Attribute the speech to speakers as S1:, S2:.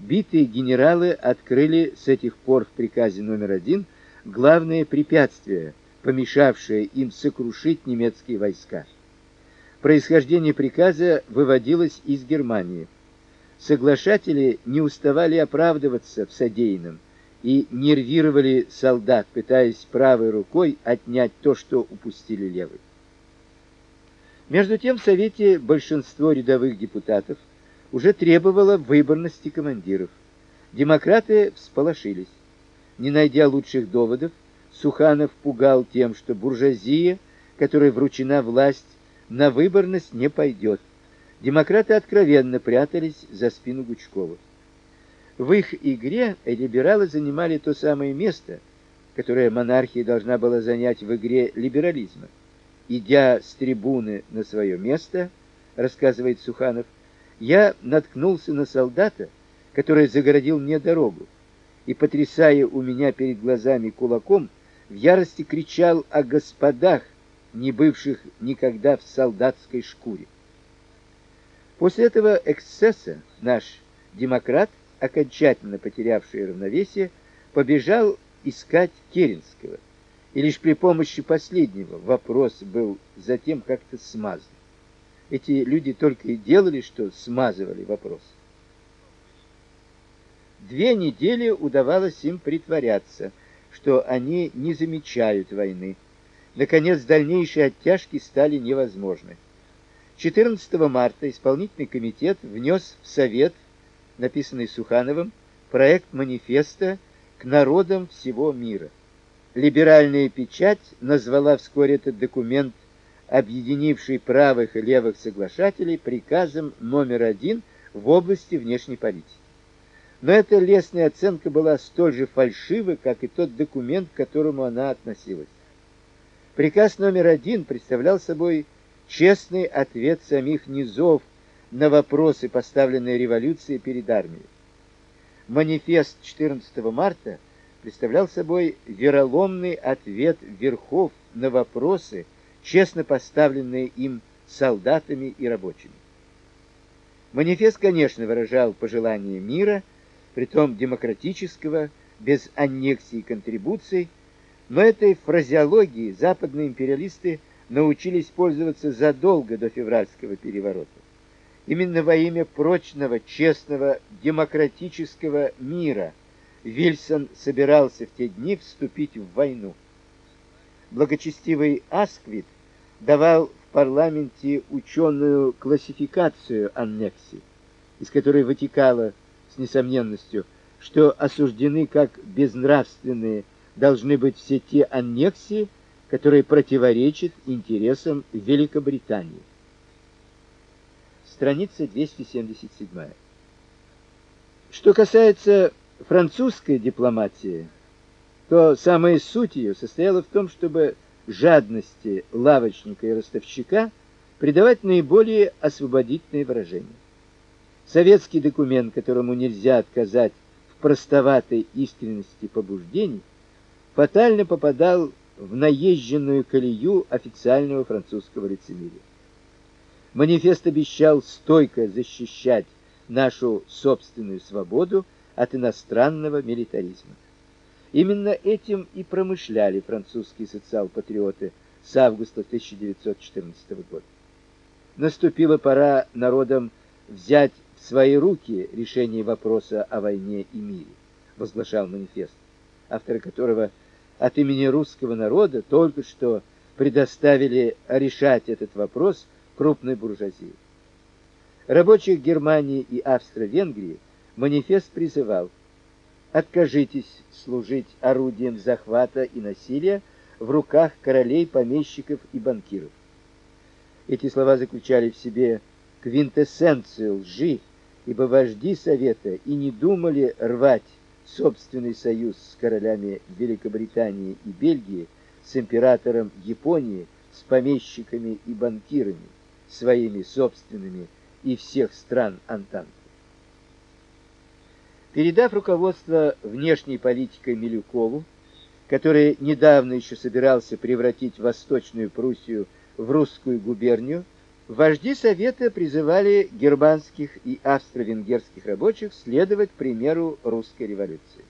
S1: битые генералы открыли с этих пор в приказе номер один главное препятствие, помешавшее им сокрушить немецкие войска. Происхождение приказа выводилось из Германии. Соглашатели не уставали оправдываться в содеянном и нервировали солдат, пытаясь правой рукой отнять то, что упустили левой. Между тем в Совете большинство рядовых депутатов уже требовало выборности командиров. Демократы всполошились. Не найдя лучших доводов, Суханов пугал тем, что буржуазия, которой вручена власть, на выборность не пойдет. Демократы откровенно прятались за спину Гучкова. В их игре либералы занимали то самое место, которое монархия должна была занять в игре либерализма. Идя с трибуны на свое место, рассказывает Суханов, я наткнулся на солдата, который загородил мне дорогу, и потрясая у меня перед глазами кулаком, в ярости кричал о господах, не бывших никогда в солдатской шкуре. После этого эксцесса наш демократ, окончательно потерявший равновесие, побежал искать Керенского. И лишь при помощи последнего вопрос был затем как-то смазан. Эти люди только и делали, что смазывали вопрос. Две недели удавалось им притворяться, что они не замечают войны. Наконец, дальнейшие оттяжки стали невозможны. 14 марта исполнительный комитет внес в Совет, написанный Сухановым, проект манифеста к народам всего мира. Либеральная печать назвала вскоре этот документ объединивший правых и левых соглашателей приказом номер один в области внешней политики. Но эта лестная оценка была столь же фальшивой, как и тот документ, к которому она относилась. Приказ номер один представлял собой честный ответ самих низов на вопросы, поставленные революцией перед армией. Манифест 14 марта представлял собой вероломный ответ верхов на вопросы, честно поставленные им солдатами и рабочими. Манифест, конечно, выражал пожелание мира, притом демократического, без аннексий и контрибуций, но этой фразеологией западные империалисты научились пользоваться задолго до февральского переворота. Именно во имя прочного, честного, демократического мира Вильсон собирался в те дни вступить в войну благочестивый Асквит давал в парламенте ученую классификацию аннексий, из которой вытекало с несомненностью, что осуждены как безнравственные должны быть все те аннексии, которые противоречат интересам Великобритании. Страница 277. Что касается французской дипломатии, то самая суть ее состояла в том, чтобы жадности лавочника и ростовщика придавать наиболее освободительные выражения. Советский документ, которому нельзя отказать в простоватой искренности побуждений, фатально попадал в наезженную колею официального французского лицемерия. Манифест обещал стойко защищать нашу собственную свободу от иностранного милитаризма. Именно этим и промышляли французские социал-патриоты с августа 1914 года. Наступила пора народам взять в свои руки решение вопроса о войне и мире, возглашал манифест, авторы которого от имени русского народа только что предоставили решать этот вопрос крупной буржуазии. Рабочих Германии и Австро-Венгрии манифест призывал откажитесь служить орудием захвата и насилия в руках королей, помещиков и банкиров. Эти слова заключали в себе квинтэссенцию лжи, ибо вожди совета и не думали рвать собственный союз с королями Великобритании и Бельгии, с императором Японии, с помещиками и банкирами, своими собственными и всех стран Антанты. Передав руководство внешней политикой Милюкову, который недавно еще собирался превратить Восточную Пруссию в русскую губернию, Вожди совета призывали германских и австро-венгерских рабочих следовать примеру русской революции.